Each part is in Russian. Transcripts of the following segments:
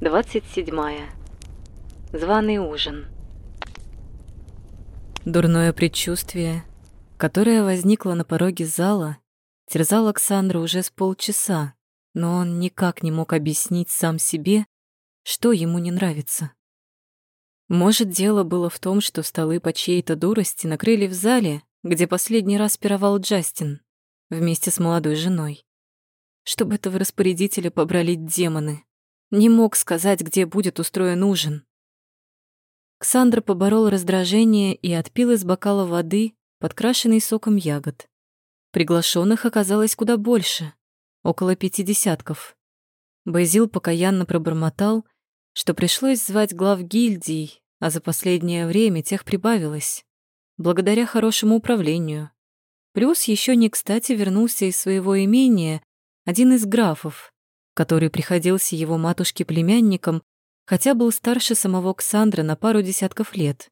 27. Званый ужин. Дурное предчувствие, которое возникло на пороге зала, терзал Александра уже с полчаса, но он никак не мог объяснить сам себе, что ему не нравится. Может, дело было в том, что столы по чьей-то дурости накрыли в зале, где последний раз пировал Джастин вместе с молодой женой. Чтобы этого распорядителя побрали демоны. Не мог сказать, где будет устроен ужин. Ксандр поборол раздражение и отпил из бокала воды, подкрашенной соком ягод. Приглашенных оказалось куда больше, около пяти десятков. Базил покаянно пробормотал, что пришлось звать глав гильдий, а за последнее время тех прибавилось, благодаря хорошему управлению. Плюс еще не кстати вернулся из своего имения один из графов, который приходился его матушке племянником, хотя был старше самого Ксандра на пару десятков лет.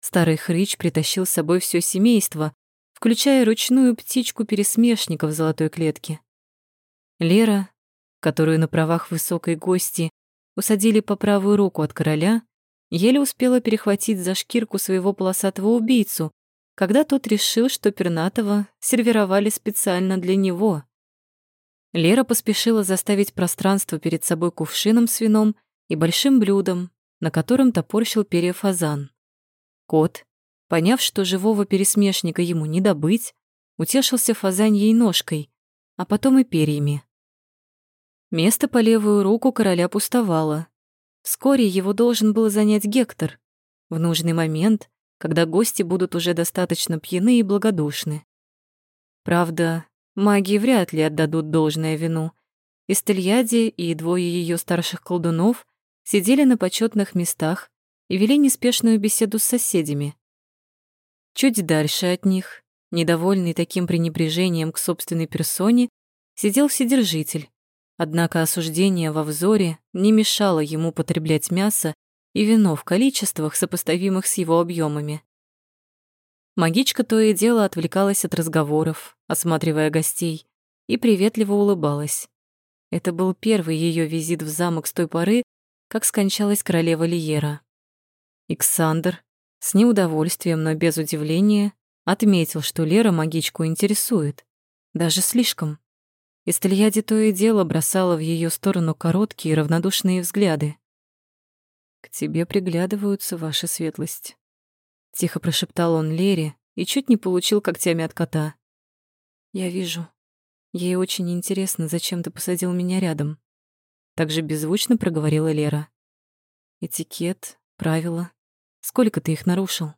Старый хрыч притащил с собой все семейство, включая ручную птичку-пересмешника в золотой клетке. Лера, которую на правах высокой гости усадили по правую руку от короля, еле успела перехватить за шкирку своего полосатого убийцу, когда тот решил, что пернатого сервировали специально для него. Лера поспешила заставить пространство перед собой кувшином с вином и большим блюдом, на котором топорщил перья фазан. Кот, поняв, что живого пересмешника ему не добыть, утешился фазаньей ножкой, а потом и перьями. Место по левую руку короля пустовало. Вскоре его должен был занять Гектор. В нужный момент, когда гости будут уже достаточно пьяны и благодушны. Правда, Маги вряд ли отдадут должное вину. Истельяде и двое ее старших колдунов сидели на почетных местах и вели неспешную беседу с соседями. Чуть дальше от них, недовольный таким пренебрежением к собственной персоне, сидел Вседержитель. Однако осуждение во взоре не мешало ему потреблять мясо и вино в количествах, сопоставимых с его объемами. Магичка то и дело отвлекалась от разговоров, осматривая гостей, и приветливо улыбалась. Это был первый ее визит в замок с той поры, как скончалась королева Лиера. Иксандр с неудовольствием, но без удивления, отметил, что Лера магичку интересует. Даже слишком. Истельяди то и дело бросала в ее сторону короткие равнодушные взгляды. «К тебе приглядываются, ваша светлость», Тихо прошептал он Лере и чуть не получил когтями от кота. «Я вижу. Ей очень интересно, зачем ты посадил меня рядом». Так же беззвучно проговорила Лера. «Этикет, правила. Сколько ты их нарушил?»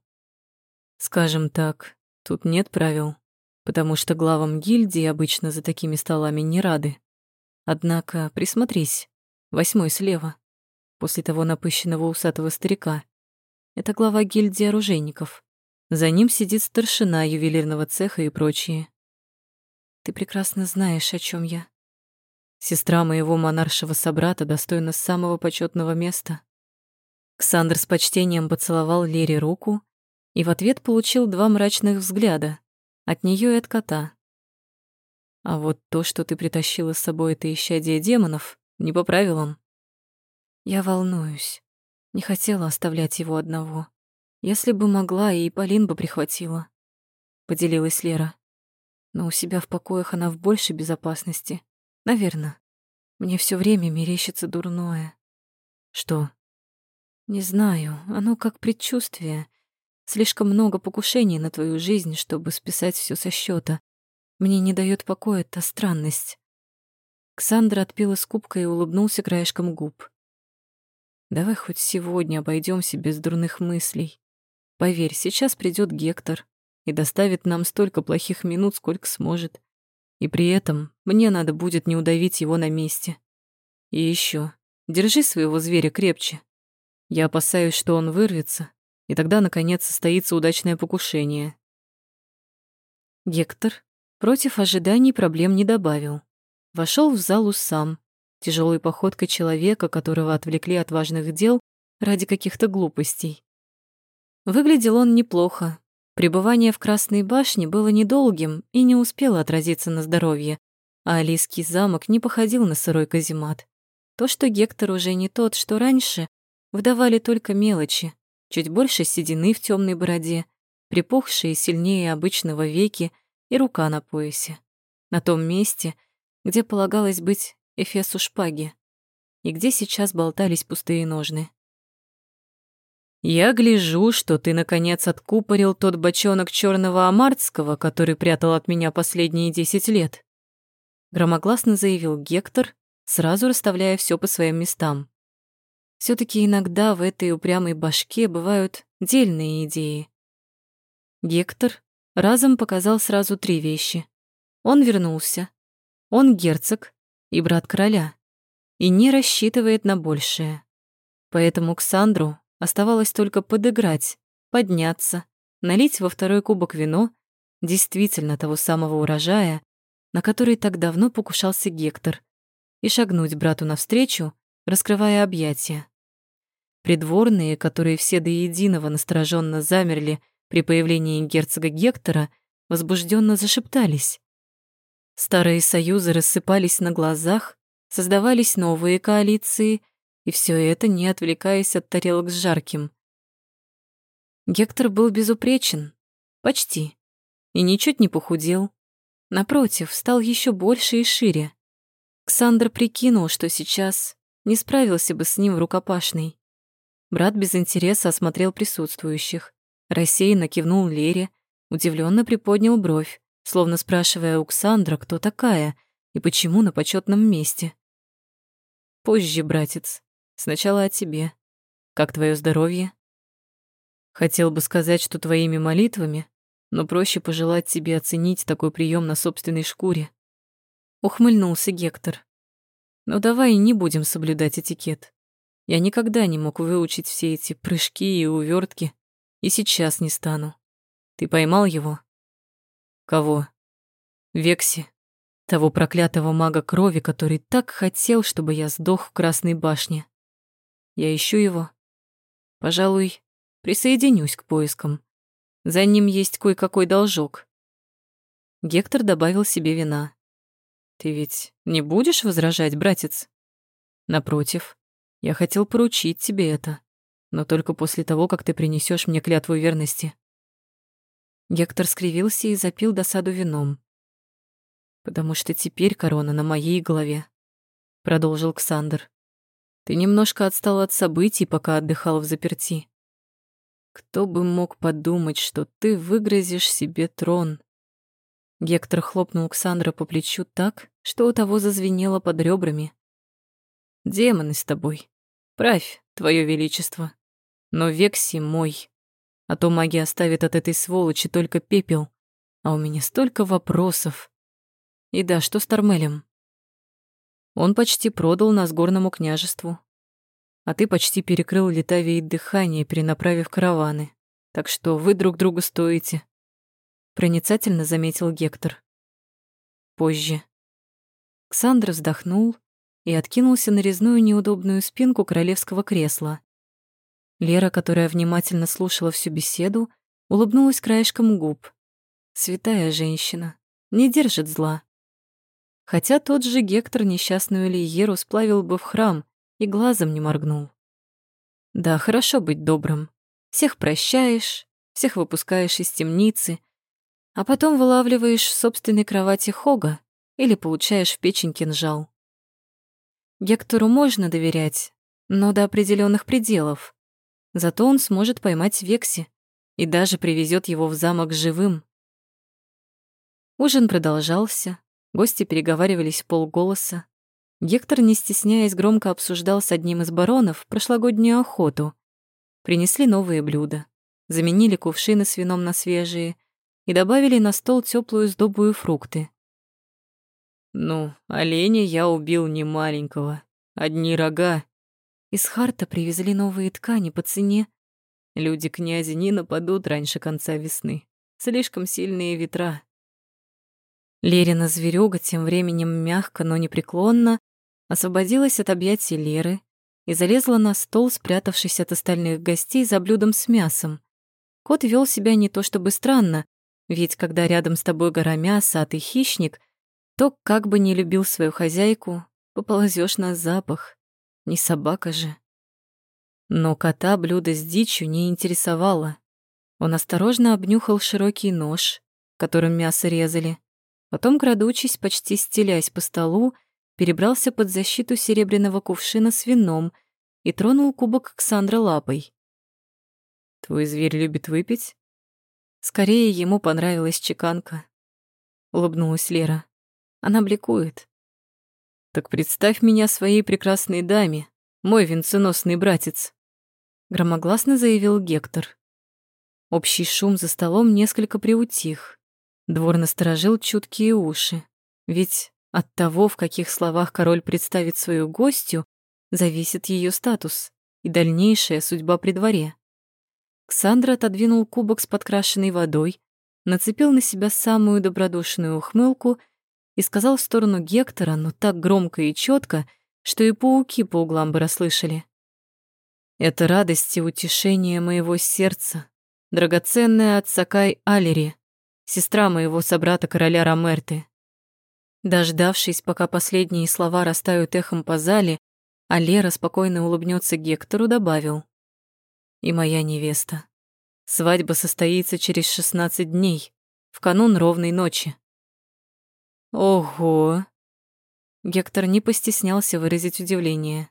«Скажем так, тут нет правил, потому что главам гильдии обычно за такими столами не рады. Однако присмотрись, восьмой слева, после того напыщенного усатого старика. Это глава гильдии оружейников. За ним сидит старшина ювелирного цеха и прочие. Ты прекрасно знаешь, о чем я. Сестра моего монаршего собрата достойна самого почетного места. Ксандр с почтением поцеловал Лере руку и в ответ получил два мрачных взгляда от нее и от кота. А вот то, что ты притащила с собой это исчадие демонов, не по правилам. Я волнуюсь. Не хотела оставлять его одного. Если бы могла, и Полин бы прихватила. Поделилась Лера. Но у себя в покоях она в большей безопасности. Наверное. Мне все время мерещится дурное. Что? Не знаю, оно как предчувствие. Слишком много покушений на твою жизнь, чтобы списать все со счета. Мне не дает покоя та странность. Ксандра отпил из кубка и улыбнулся краешком губ. Давай хоть сегодня обойдемся без дурных мыслей. Поверь, сейчас придет Гектор и доставит нам столько плохих минут, сколько сможет. И при этом мне надо будет не удавить его на месте. И еще, держи своего зверя крепче. Я опасаюсь, что он вырвется, и тогда, наконец, состоится удачное покушение. Гектор против ожиданий проблем не добавил. Вошел в залу сам, тяжелой походкой человека, которого отвлекли от важных дел ради каких-то глупостей. Выглядел он неплохо. Пребывание в Красной башне было недолгим и не успело отразиться на здоровье, а Алийский замок не походил на сырой каземат. То, что Гектор уже не тот, что раньше, выдавали только мелочи, чуть больше седины в темной бороде, припухшие сильнее обычного веки и рука на поясе. На том месте, где полагалось быть Эфесу шпаги, и где сейчас болтались пустые ножны. «Я гляжу, что ты, наконец, откупорил тот бочонок черного амартского, который прятал от меня последние десять лет», громогласно заявил Гектор, сразу расставляя все по своим местам. все таки иногда в этой упрямой башке бывают дельные идеи. Гектор разом показал сразу три вещи. Он вернулся, он герцог и брат короля, и не рассчитывает на большее. Поэтому Ксандру Оставалось только подыграть, подняться, налить во второй кубок вино, действительно того самого урожая, на который так давно покушался Гектор, и шагнуть брату навстречу, раскрывая объятия. Придворные, которые все до единого настороженно замерли при появлении герцога Гектора, возбужденно зашептались. Старые союзы рассыпались на глазах, создавались новые коалиции, и все это не отвлекаясь от тарелок с жарким. Гектор был безупречен, почти, и ничуть не похудел. Напротив, стал еще больше и шире. Ксандр прикинул, что сейчас не справился бы с ним в рукопашной. Брат без интереса осмотрел присутствующих, рассеянно кивнул Лере, удивленно приподнял бровь, словно спрашивая у Ксандра, кто такая и почему на почетном месте. «Позже, братец», Сначала о тебе. Как твое здоровье? Хотел бы сказать, что твоими молитвами, но проще пожелать тебе оценить такой прием на собственной шкуре. Ухмыльнулся Гектор. Но давай не будем соблюдать этикет. Я никогда не мог выучить все эти прыжки и увертки, и сейчас не стану. Ты поймал его? Кого? Векси, того проклятого мага крови, который так хотел, чтобы я сдох в Красной башне. Я ищу его. Пожалуй, присоединюсь к поискам. За ним есть кое-какой должок. Гектор добавил себе вина. Ты ведь не будешь возражать, братец? Напротив, я хотел поручить тебе это, но только после того, как ты принесешь мне клятву верности. Гектор скривился и запил досаду вином. «Потому что теперь корона на моей голове», — продолжил Ксандр. Ты немножко отстал от событий, пока отдыхал в заперти. Кто бы мог подумать, что ты выгрозишь себе трон? Гектор хлопнул Ксандра по плечу так, что у того зазвенело под ребрами. Демоны с тобой. Правь, твое величество. Но Векси мой. А то маги оставят от этой сволочи только пепел. А у меня столько вопросов. И да, что с Тормелем? Он почти продал нас горному княжеству. А ты почти перекрыл Литавии дыхание, перенаправив караваны. Так что вы друг другу стоите. Проницательно заметил Гектор. Позже. Ксандр вздохнул и откинулся на резную неудобную спинку королевского кресла. Лера, которая внимательно слушала всю беседу, улыбнулась краешком губ. Святая женщина, не держит зла. Хотя тот же Гектор несчастную Лиеру сплавил бы в храм и глазом не моргнул. Да, хорошо быть добрым. Всех прощаешь, всех выпускаешь из темницы, а потом вылавливаешь в собственной кровати Хога или получаешь в печень кинжал. Гектору можно доверять, но до определенных пределов. Зато он сможет поймать Векси и даже привезет его в замок живым. Ужин продолжался, Гости переговаривались полголоса. Гектор, не стесняясь, громко обсуждал с одним из баронов прошлогоднюю охоту. Принесли новые блюда, заменили кувшины с вином на свежие и добавили на стол теплую сдобу и фрукты. «Ну, оленя я убил не маленького, одни рога». Из Харта привезли новые ткани по цене. Люди князя не нападут раньше конца весны. Слишком сильные ветра. Лерина зверюга тем временем мягко, но непреклонно освободилась от объятий Леры и залезла на стол, спрятавшись от остальных гостей за блюдом с мясом. Кот вел себя не то чтобы странно, ведь когда рядом с тобой гора мяса, а ты хищник, то, как бы не любил свою хозяйку, поползешь на запах, Не собака же. Но кота блюдо с дичью не интересовало. Он осторожно обнюхал широкий нож, которым мясо резали. Потом, крадучись, почти стелясь по столу, перебрался под защиту серебряного кувшина с вином и тронул кубок Ксандра лапой. «Твой зверь любит выпить?» Скорее ему понравилась чеканка. Улыбнулась Лера. Она бликует. «Так представь меня своей прекрасной даме, мой венценосный братец», громогласно заявил Гектор. Общий шум за столом несколько приутих. Двор насторожил чуткие уши. Ведь от того, в каких словах король представит свою гостью, зависит ее статус и дальнейшая судьба при дворе. Ксандра отодвинул кубок с подкрашенной водой, нацепил на себя самую добродушную ухмылку и сказал в сторону Гектора, но так громко и четко, что и пауки по углам бы расслышали. «Это радость и утешение моего сердца, драгоценная от Сакай Алери, сестра моего собрата короля Ромерты». Дождавшись, пока последние слова растают эхом по зале, а спокойно улыбнется Гектору, добавил и моя невеста. Свадьба состоится через 16 дней, в канун ровной ночи. Ого! Гектор не постеснялся выразить удивление.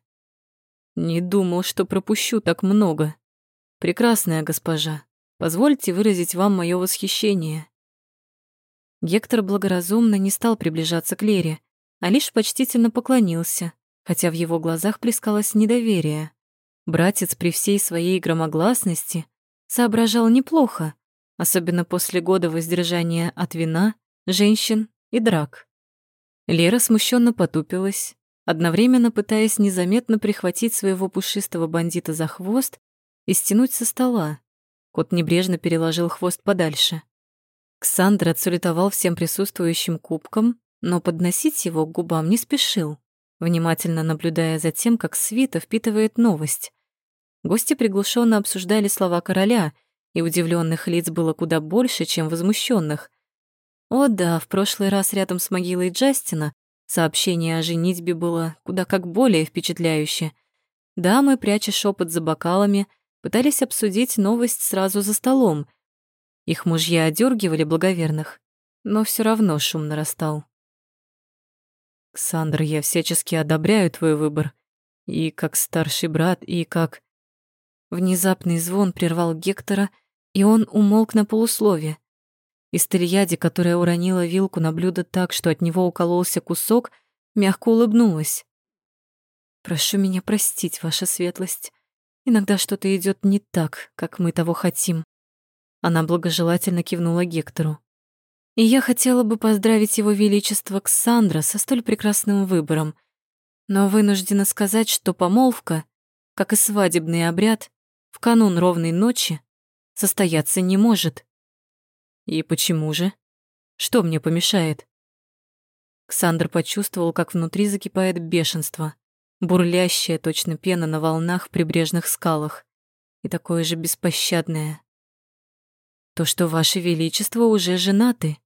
Не думал, что пропущу так много. Прекрасная госпожа, позвольте выразить вам мое восхищение. Гектор благоразумно не стал приближаться к Лере, а лишь почтительно поклонился, хотя в его глазах плескалось недоверие. Братец при всей своей громогласности соображал неплохо, особенно после года воздержания от вина, женщин и драк. Лера смущенно потупилась, одновременно пытаясь незаметно прихватить своего пушистого бандита за хвост и стянуть со стола. Кот небрежно переложил хвост подальше. Ксандр отсулетовал всем присутствующим кубком, но подносить его к губам не спешил, внимательно наблюдая за тем, как свита впитывает новость. Гости приглушенно обсуждали слова короля, и удивленных лиц было куда больше, чем возмущенных. О да, в прошлый раз рядом с могилой Джастина сообщение о женитьбе было куда как более впечатляюще. Дамы, пряча шепот за бокалами, пытались обсудить новость сразу за столом. Их мужья одергивали благоверных, но все равно шум нарастал. «Ксандр, я всячески одобряю твой выбор. И как старший брат, и как...» Внезапный звон прервал Гектора, и он умолк на полуслове. Истельяди, которая уронила вилку на блюдо так, что от него укололся кусок, мягко улыбнулась. «Прошу меня простить, ваша светлость. Иногда что-то идет не так, как мы того хотим». Она благожелательно кивнула Гектору. «И я хотела бы поздравить его величество Ксандра со столь прекрасным выбором, но вынуждена сказать, что помолвка, как и свадебный обряд, в канун ровной ночи состояться не может. И почему же? Что мне помешает? Ксандр почувствовал, как внутри закипает бешенство, бурлящее точно пена на волнах в прибрежных скалах, и такое же беспощадное. То, что Ваше Величество уже женаты.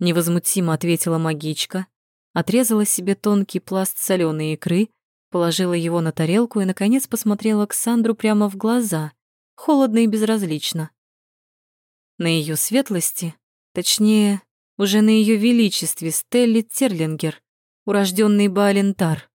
Невозмутимо ответила магичка, отрезала себе тонкий пласт соленой икры Положила его на тарелку и, наконец, посмотрела Ксандру прямо в глаза, холодно и безразлично. На ее светлости, точнее, уже на ее величестве Стелли Терлингер, урожденный Баалентар.